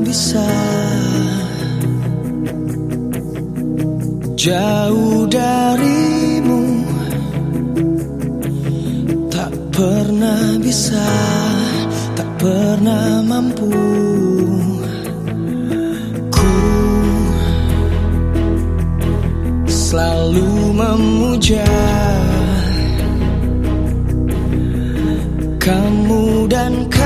bisa jauh darimu. Tak pernah bisa, tak pernah mampu Ku selalu memuja Kamu dan kamu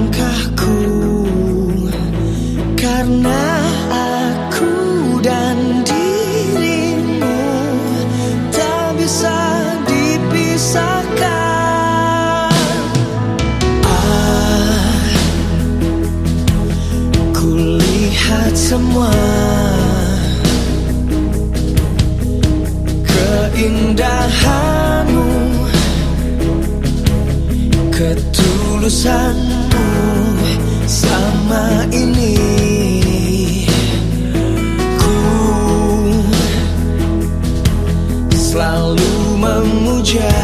langkahku Karena aku dan dirimu Tak bisa dipisahkan? Ah, Kulihat semua ketulusanmu sama ini. Ku selalu memuja